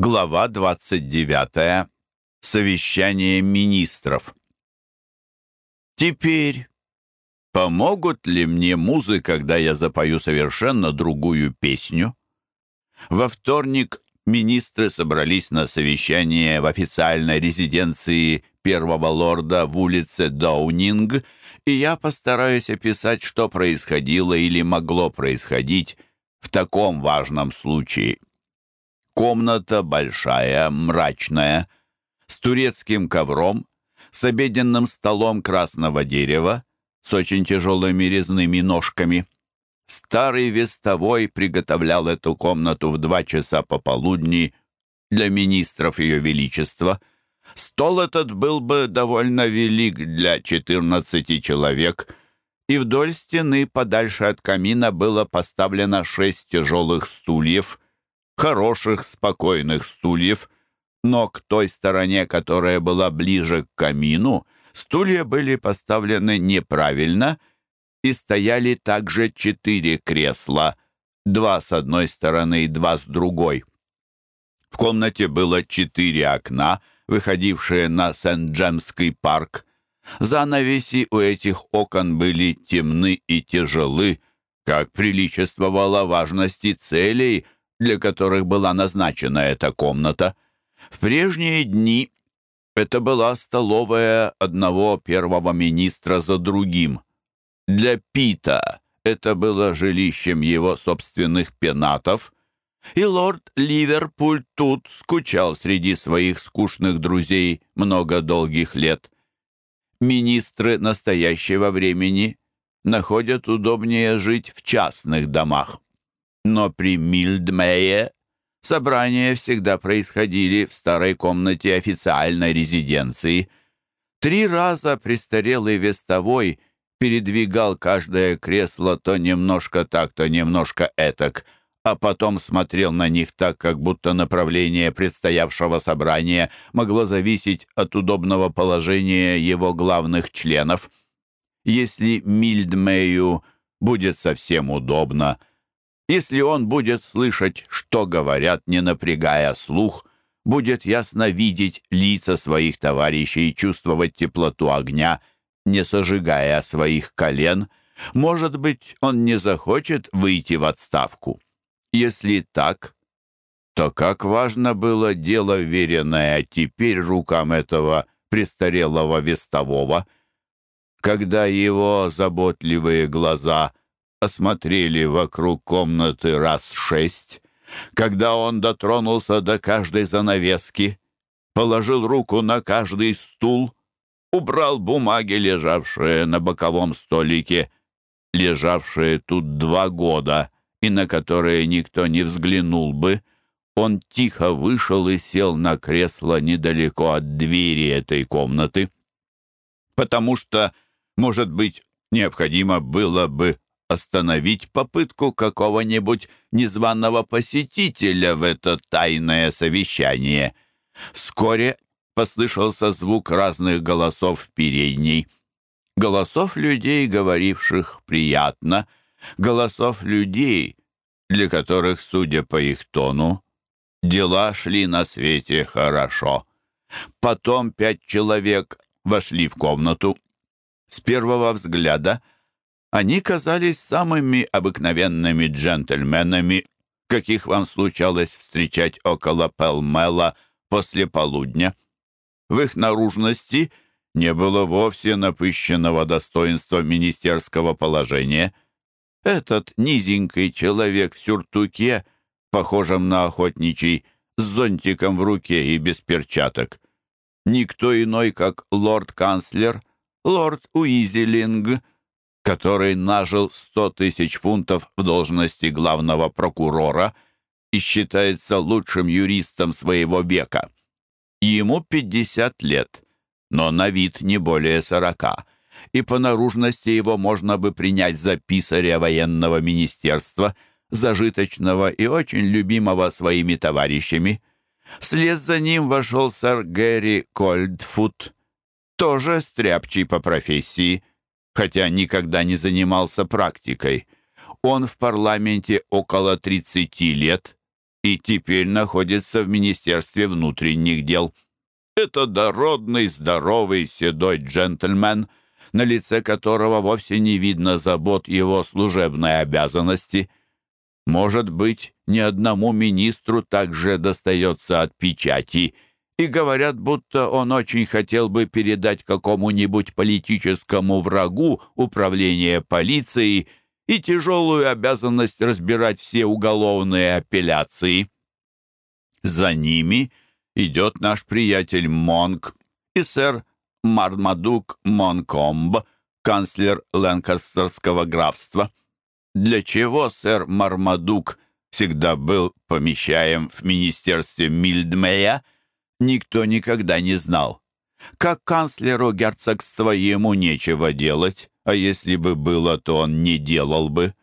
Глава 29. Совещание министров. Теперь помогут ли мне музы, когда я запою совершенно другую песню? Во вторник министры собрались на совещание в официальной резиденции первого лорда в улице Даунинг, и я постараюсь описать, что происходило или могло происходить в таком важном случае. Комната большая, мрачная, с турецким ковром, с обеденным столом красного дерева, с очень тяжелыми резными ножками. Старый вестовой приготовлял эту комнату в два часа пополудни для министров Ее Величества. Стол этот был бы довольно велик для четырнадцати человек, и вдоль стены подальше от камина было поставлено шесть тяжелых стульев — хороших, спокойных стульев, но к той стороне, которая была ближе к камину, стулья были поставлены неправильно и стояли также четыре кресла, два с одной стороны и два с другой. В комнате было четыре окна, выходившие на Сент-Джемский парк. Занавеси у этих окон были темны и тяжелы, как приличествовало важности целей — для которых была назначена эта комната. В прежние дни это была столовая одного первого министра за другим. Для Пита это было жилищем его собственных пенатов, и лорд Ливерпуль тут скучал среди своих скучных друзей много долгих лет. Министры настоящего времени находят удобнее жить в частных домах. Но при Мильдмее собрания всегда происходили в старой комнате официальной резиденции. Три раза престарелый вестовой передвигал каждое кресло то немножко так, то немножко этак, а потом смотрел на них так, как будто направление предстоявшего собрания могло зависеть от удобного положения его главных членов. Если Мильдмею будет совсем удобно, если он будет слышать, что говорят, не напрягая слух, будет ясно видеть лица своих товарищей и чувствовать теплоту огня, не сожигая своих колен, может быть, он не захочет выйти в отставку. Если так, то как важно было дело, веренное теперь рукам этого престарелого вестового, когда его заботливые глаза осмотрели вокруг комнаты раз шесть, когда он дотронулся до каждой занавески, положил руку на каждый стул, убрал бумаги, лежавшие на боковом столике, лежавшие тут два года и на которые никто не взглянул бы, он тихо вышел и сел на кресло недалеко от двери этой комнаты, потому что, может быть, необходимо было бы остановить попытку какого-нибудь незваного посетителя в это тайное совещание. Вскоре послышался звук разных голосов в передней. Голосов людей, говоривших приятно, голосов людей, для которых, судя по их тону, дела шли на свете хорошо. Потом пять человек вошли в комнату. С первого взгляда — они казались самыми обыкновенными джентльменами, каких вам случалось встречать около Пелмела после полудня. В их наружности не было вовсе напыщенного достоинства министерского положения. Этот низенький человек в сюртуке, похожем на охотничий, с зонтиком в руке и без перчаток. Никто иной, как лорд-канцлер, лорд Уизелинг — который нажил 100 тысяч фунтов в должности главного прокурора и считается лучшим юристом своего века. Ему 50 лет, но на вид не более 40, и по наружности его можно бы принять за писаря военного министерства, зажиточного и очень любимого своими товарищами. Вслед за ним вошел сэр Гэри Кольдфуд, тоже стряпчий по профессии, хотя никогда не занимался практикой. Он в парламенте около 30 лет, и теперь находится в Министерстве внутренних дел. Это дородный, здоровый, седой джентльмен, на лице которого вовсе не видно забот его служебной обязанности. Может быть, ни одному министру также достается от печати, и говорят, будто он очень хотел бы передать какому-нибудь политическому врагу управление полицией и тяжелую обязанность разбирать все уголовные апелляции. За ними идет наш приятель Монк и сэр Мармадук Монкомб, канцлер Ланкастерского графства. Для чего сэр Мармадук всегда был помещаем в министерстве Мильдмея, никто никогда не знал. Как канцлеру герцогства ему нечего делать, а если бы было, то он не делал бы.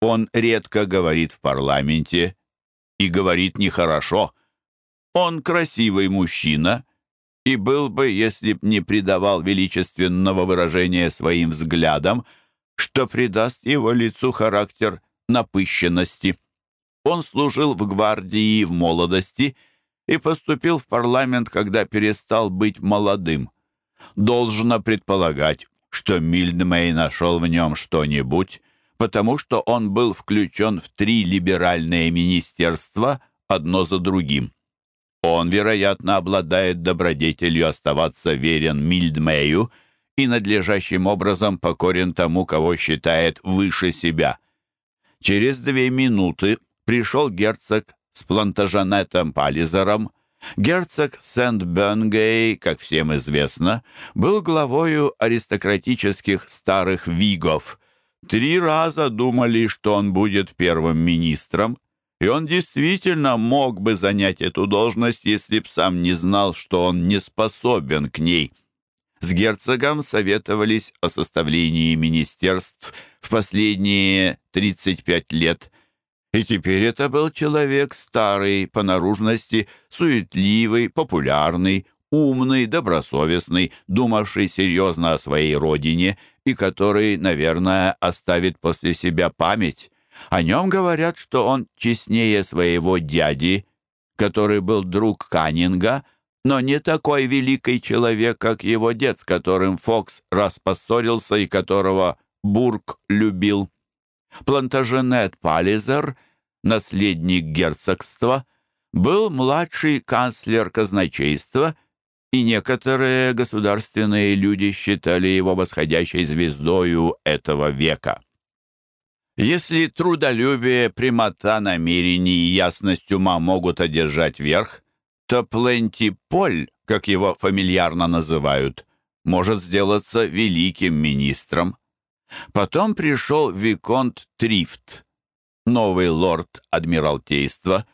Он редко говорит в парламенте и говорит нехорошо. Он красивый мужчина и был бы, если б не придавал величественного выражения своим взглядам, что придаст его лицу характер напыщенности. Он служил в гвардии в молодости и поступил в парламент, когда перестал быть молодым. Должно предполагать, что Мильдмей нашел в нем что-нибудь, потому что он был включен в три либеральные министерства одно за другим. Он, вероятно, обладает добродетелью оставаться верен Мильдмею и надлежащим образом покорен тому, кого считает выше себя. Через две минуты пришел герцог с плантажанетом Пализером, Герцог Сент-Бенгей, как всем известно, был главою аристократических старых вигов. Три раза думали, что он будет первым министром, и он действительно мог бы занять эту должность, если б сам не знал, что он не способен к ней. С герцогом советовались о составлении министерств в последние 35 лет – и теперь это был человек старый, по наружности, суетливый, популярный, умный, добросовестный, думавший серьезно о своей родине и который, наверное, оставит после себя память. О нем говорят, что он честнее своего дяди, который был друг Каннинга, но не такой великий человек, как его дед, с которым Фокс раз поссорился и которого Бург любил. Плантаженет Пализер, наследник герцогства, был младший канцлер казначейства, и некоторые государственные люди считали его восходящей звездою этого века. Если трудолюбие, прямота намерений и ясность ума могут одержать верх, то Пленти Поль, как его фамильярно называют, может сделаться великим министром. Потом пришел Виконт Трифт, новый лорд Адмиралтейства,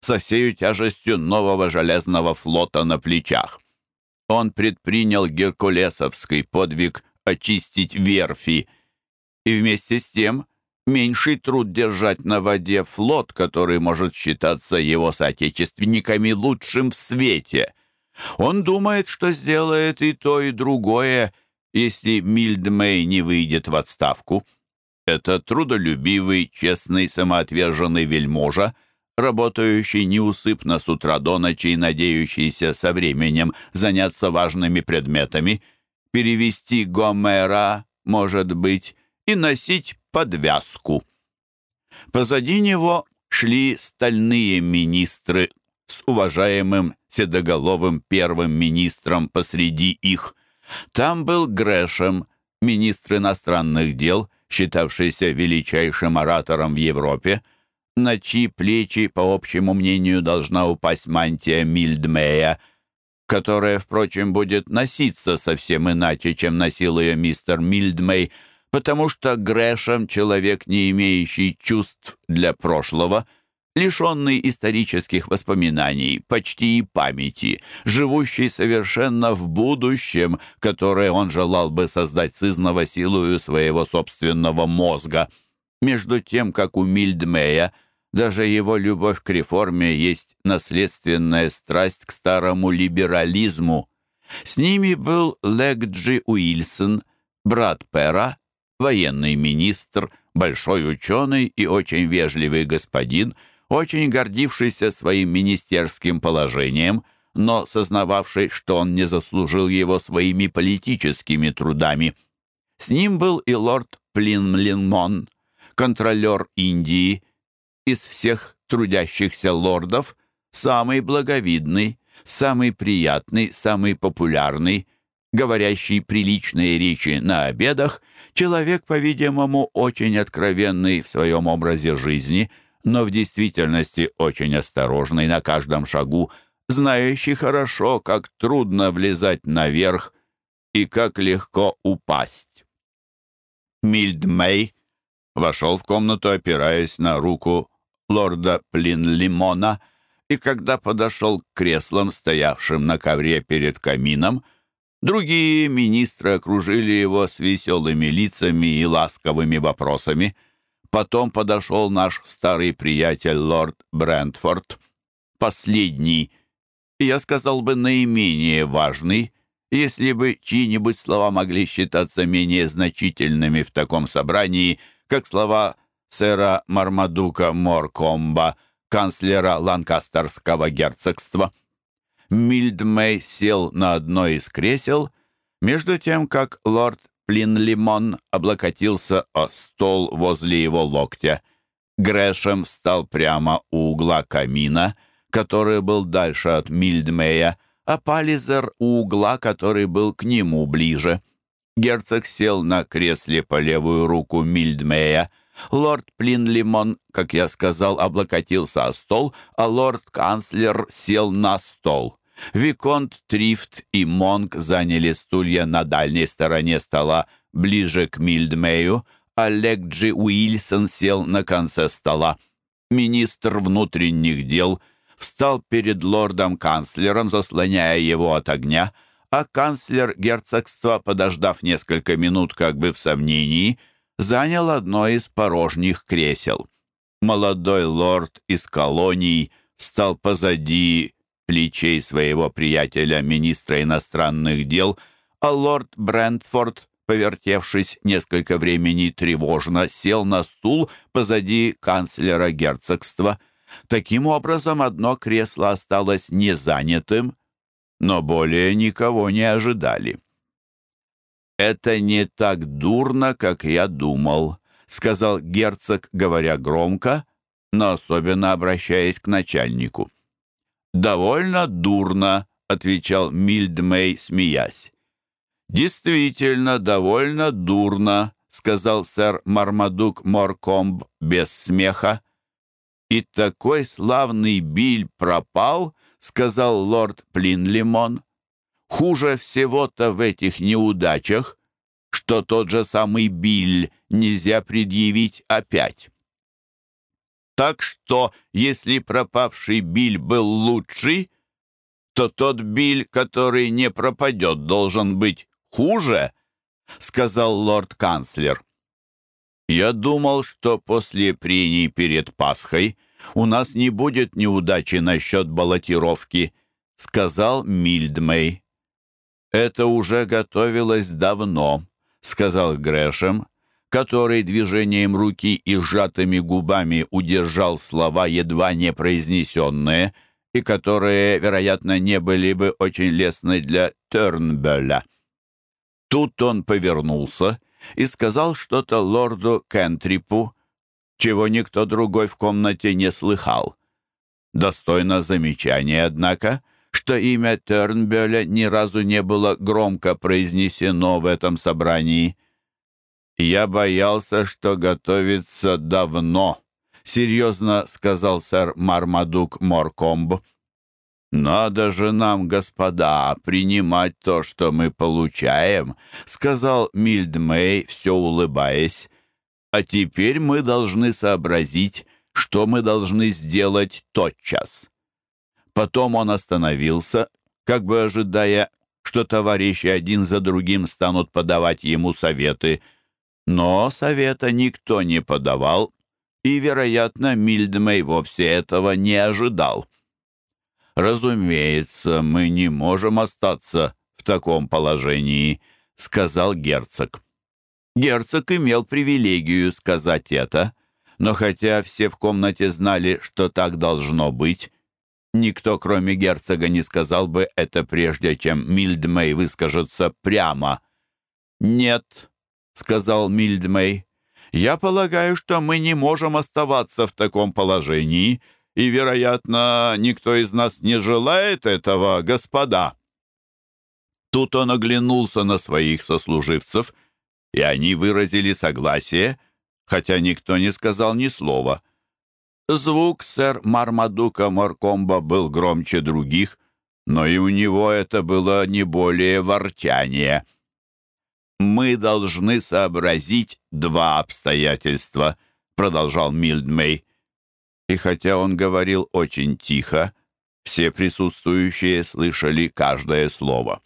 со всей тяжестью нового железного флота на плечах. Он предпринял геркулесовский подвиг очистить верфи, и вместе с тем меньший труд держать на воде флот, который может считаться его соотечественниками лучшим в свете. Он думает, что сделает и то, и другое, если Мильдмей не выйдет в отставку. Это трудолюбивый, честный, самоотверженный вельможа, работающий неусыпно с утра до ночи и надеющийся со временем заняться важными предметами, перевести Гомера, может быть, и носить подвязку. Позади него шли стальные министры с уважаемым седоголовым первым министром посреди их. Там был Грэшем, министр иностранных дел, считавшийся величайшим оратором в Европе, на чьи плечи, по общему мнению, должна упасть мантия Мильдмея, которая, впрочем, будет носиться совсем иначе, чем носил ее мистер Мильдмей, потому что Грэшем, человек, не имеющий чувств для прошлого — лишенный исторических воспоминаний, почти и памяти, живущий совершенно в будущем, которое он желал бы создать сызново силою своего собственного мозга. Между тем, как у Мильдмея, даже его любовь к реформе есть наследственная страсть к старому либерализму. С ними был Легджи Уильсон, брат Пера, военный министр, большой ученый и очень вежливый господин – очень гордившийся своим министерским положением, но сознававший, что он не заслужил его своими политическими трудами. С ним был и лорд Плинмлинмон, контролер Индии, из всех трудящихся лордов самый благовидный, самый приятный, самый популярный, говорящий приличные речи на обедах, человек, по-видимому, очень откровенный в своем образе жизни, но в действительности очень осторожный на каждом шагу, знающий хорошо, как трудно влезать наверх и как легко упасть. Мильдмей вошел в комнату, опираясь на руку лорда Плинлимона, и когда подошел к креслам, стоявшим на ковре перед камином, другие министры окружили его с веселыми лицами и ласковыми вопросами. Потом подошел наш старый приятель лорд Брентфорд, последний, я сказал бы наименее важный, если бы чьи-нибудь слова могли считаться менее значительными в таком собрании, как слова сэра Мармадука Моркомба, канцлера Ланкастерского герцогства. Мильдмей сел на одно из кресел, между тем, как лорд Плинлимон облокотился о стол возле его локтя. Грэшем встал прямо у угла камина, который был дальше от Мильдмея, а Пализер у угла, который был к нему ближе. Герцог сел на кресле по левую руку Мильдмея, Лорд Плинлимон, как я сказал, облокотился о стол, а лорд-канцлер сел на стол. Виконт Трифт и Монк заняли стулья на дальней стороне стола, ближе к Мильдмею, а Легджи Уильсон сел на конце стола. Министр внутренних дел встал перед лордом-канцлером, заслоняя его от огня, а канцлер герцогства, подождав несколько минут как бы в сомнении, — занял одно из порожних кресел. Молодой лорд из колоний стал позади плечей своего приятеля, министра иностранных дел, а лорд Брентфорд, повертевшись несколько времени тревожно, сел на стул позади канцлера герцогства. Таким образом, одно кресло осталось незанятым, но более никого не ожидали. «Это не так дурно, как я думал», — сказал герцог, говоря громко, но особенно обращаясь к начальнику. «Довольно дурно», — отвечал Мильдмей, смеясь. «Действительно, довольно дурно», — сказал сэр Мармадук Моркомб без смеха. «И такой славный Биль пропал», — сказал лорд Плинлимон. Хуже всего-то в этих неудачах, что тот же самый Биль нельзя предъявить опять. Так что, если пропавший Биль был лучший, то тот Биль, который не пропадет, должен быть хуже, сказал лорд-канцлер. Я думал, что после прений перед Пасхой у нас не будет неудачи насчет баллотировки, сказал Мильдмей. «Это уже готовилось давно», — сказал Грэшем, который движением руки и сжатыми губами удержал слова, едва не произнесенные, и которые, вероятно, не были бы очень лестны для Тернбелля. Тут он повернулся и сказал что-то лорду Кентрипу, чего никто другой в комнате не слыхал. Достойно замечания, однако, что имя Тернбеля ни разу не было громко произнесено в этом собрании. «Я боялся, что готовится давно», — серьезно сказал сэр Мармадук Моркомб. «Надо же нам, господа, принимать то, что мы получаем», — сказал Мильдмей, все улыбаясь. «А теперь мы должны сообразить, что мы должны сделать тотчас». Потом он остановился, как бы ожидая, что товарищи один за другим станут подавать ему советы. Но совета никто не подавал, и, вероятно, Мильдмей вовсе этого не ожидал. «Разумеется, мы не можем остаться в таком положении», — сказал герцог. Герцог имел привилегию сказать это, Но хотя все в комнате знали, что так должно быть, никто, кроме герцога, не сказал бы это прежде, чем Мильдмей выскажется прямо. «Нет», — сказал Мильдмей, — «я полагаю, что мы не можем оставаться в таком положении, и, вероятно, никто из нас не желает этого, господа». Тут он оглянулся на своих сослуживцев, и они выразили согласие, хотя никто не сказал ни слова. Звук сэр Мармадука Моркомба был громче других, но и у него это было не более ворчание. «Мы должны сообразить два обстоятельства», — продолжал Мильдмей. И хотя он говорил очень тихо, все присутствующие слышали каждое слово.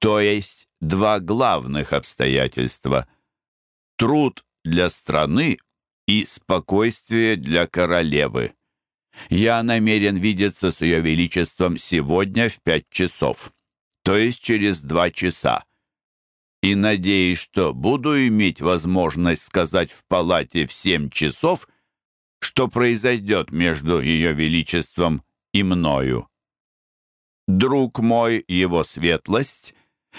То есть два главных обстоятельства. Труд для страны и спокойствие для королевы. Я намерен видеться с Ее Величеством сегодня в пять часов, то есть через два часа. И надеюсь, что буду иметь возможность сказать в палате в семь часов, что произойдет между Ее Величеством и мною. Друг мой, Его Светлость,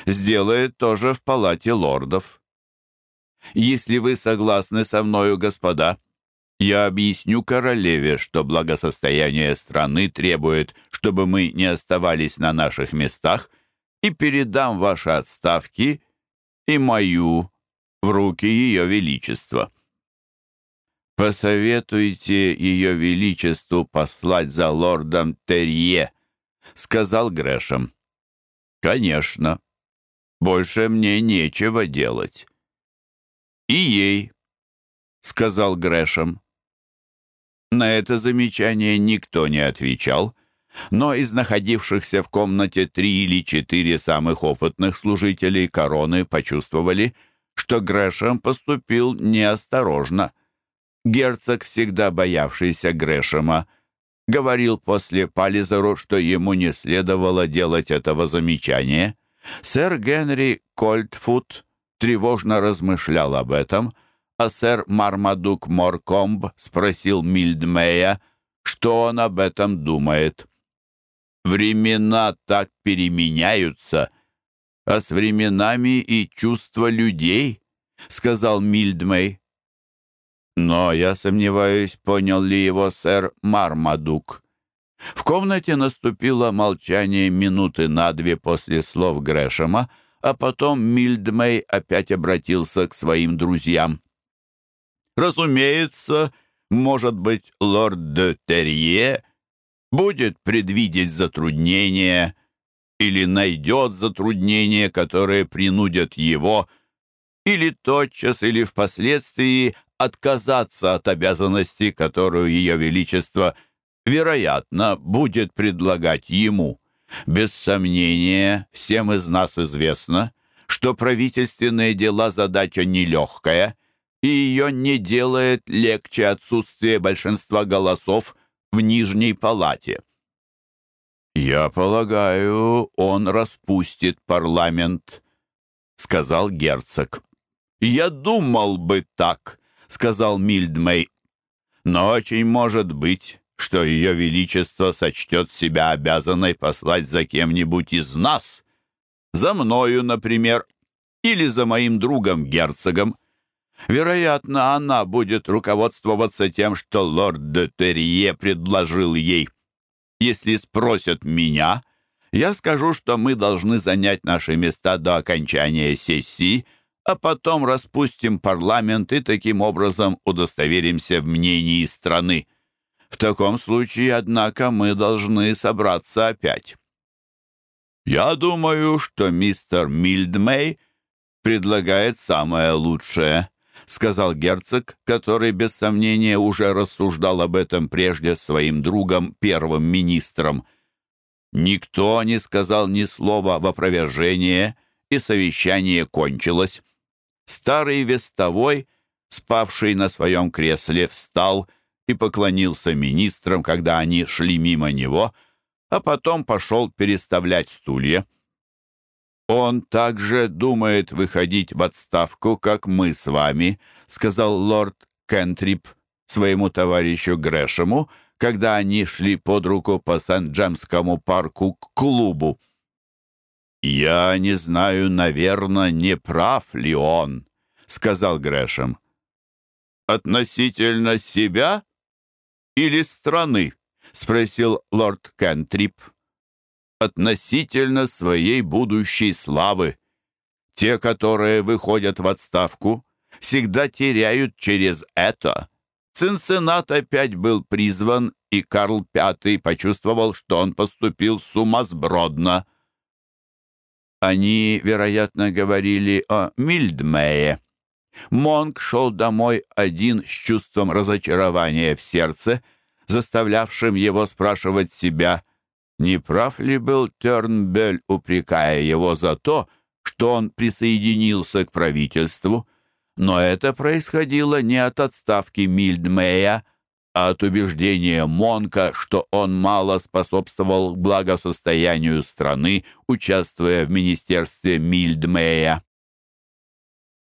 сделает тоже в палате лордов. Если вы согласны со мною, господа, я объясню королеве, что благосостояние страны требует, чтобы мы не оставались на наших местах, и передам ваши отставки и мою в руки Ее Величества. «Посоветуйте Ее Величеству послать за лордом Терье», — сказал Грэшем. «Конечно», больше мне нечего делать». «И ей», — сказал Грэшем. На это замечание никто не отвечал, но из находившихся в комнате три или четыре самых опытных служителей короны почувствовали, что Грэшем поступил неосторожно. Герцог, всегда боявшийся Грэшема, говорил после Пализеру, что ему не следовало делать этого замечания — Сэр Генри Кольтфут тревожно размышлял об этом, а сэр Мармадук Моркомб спросил Мильдмея, что он об этом думает. «Времена так переменяются, а с временами и чувства людей», — сказал Мильдмей. «Но я сомневаюсь, понял ли его сэр Мармадук». В комнате наступило молчание минуты на две после слов Грэшема, а потом Мильдмей опять обратился к своим друзьям. «Разумеется, может быть, лорд де Терье будет предвидеть затруднения или найдет затруднения, которые принудят его или тотчас, или впоследствии отказаться от обязанности, которую Ее Величество – вероятно, будет предлагать ему. Без сомнения, всем из нас известно, что правительственные дела задача нелегкая, и ее не делает легче отсутствие большинства голосов в Нижней палате. «Я полагаю, он распустит парламент», — сказал герцог. «Я думал бы так», — сказал Мильдмей. «Но очень может быть, что Ее Величество сочтет себя обязанной послать за кем-нибудь из нас, за мною, например, или за моим другом-герцогом. Вероятно, она будет руководствоваться тем, что лорд де Терье предложил ей. Если спросят меня, я скажу, что мы должны занять наши места до окончания сессии, а потом распустим парламент и таким образом удостоверимся в мнении страны. В таком случае, однако, мы должны собраться опять. Я думаю, что мистер Мильдмей предлагает самое лучшее, сказал герцог, который без сомнения уже рассуждал об этом прежде своим другом, первым министром. Никто не сказал ни слова в опровержение, и совещание кончилось. Старый вестовой, спавший на своем кресле, встал и поклонился министрам, когда они шли мимо него, а потом пошел переставлять стулья. «Он также думает выходить в отставку, как мы с вами», — сказал лорд Кентрип своему товарищу Грэшему, когда они шли под руку по Сент-Джемскому парку к клубу. «Я не знаю, наверное, не прав ли он», — сказал Грэшем. «Относительно себя или страны?» — спросил лорд Кентрип. «Относительно своей будущей славы. Те, которые выходят в отставку, всегда теряют через это. Цинциннат опять был призван, и Карл V почувствовал, что он поступил сумасбродно. Они, вероятно, говорили о Мильдмее. Монк шел домой один с чувством разочарования в сердце, заставлявшим его спрашивать себя, не прав ли был Тернбель, упрекая его за то, что он присоединился к правительству. Но это происходило не от отставки Мильдмея, а от убеждения Монка, что он мало способствовал благосостоянию страны, участвуя в министерстве Мильдмея.